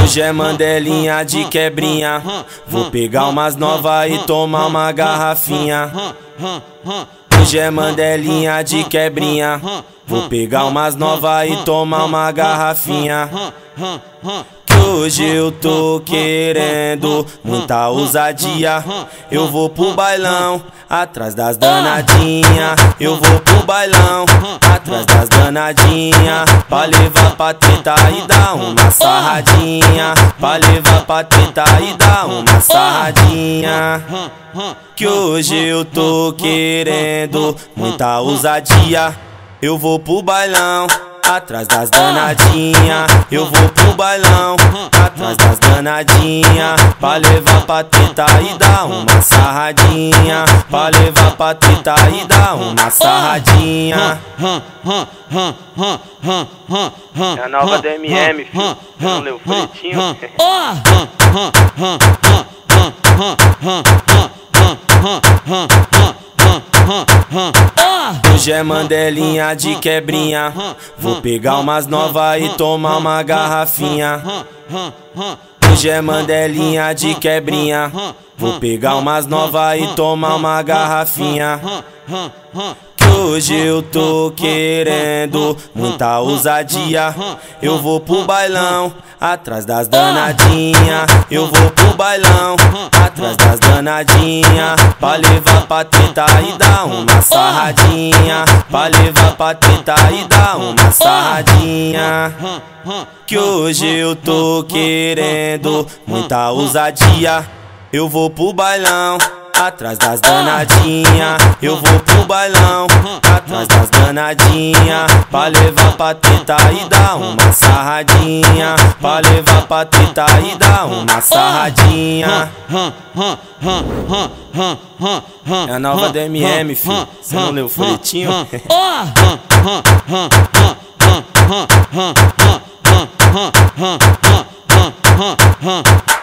Hoje é mandelinha de quebrinha. Vou pegar umas novas e tomar uma garrafinha. Hoje é mandelinha de quebrinha. Vou pegar umas novas e tomar uma garrafinha hoje eu tô querendo muita ousadia. Eu vou pro bailão, atrás das danadinha. Eu vou pro bailão, atrás das danadinha. Pra levar pra tentar e dar uma sarradinha. Pra levar pra tentar e dar uma sarradinha. Que hoje eu tô querendo muita ousadia. Eu vou pro bailão atrás das danadinha. Eu vou pro bailão, atrás das danadinha. Pra levar pra tentar e dar uma sarradinha. Pra levar pra tentar e dar uma sarradinha. É a nova DMM, filho. Não leu o folhetinho? Hoje é mandelinha de quebrinha. Vou pegar umas novas e tomar uma garrafinha. Hoje é mandelinha de quebrinha. Vou pegar umas novas e tomar uma garrafinha hoje eu tô querendo muita ousadia. Eu vou pro bailão, atrás das danadinha. Eu vou pro bailão, atrás das danadinha. Pra levar pra tentar e dar uma sarradinha. Pra levar pra tentar e dar uma sarradinha. Que hoje eu tô querendo muita ousadia. Eu vou pro bailão atrás das danadinha. Eu vou pro bailão, atrás das danadinha. Pra levar pra tentar e dar uma sarradinha. Pra levar pra tentar e dar uma sarradinha. É a nova DMM, filho. Você não leu o folhetinho?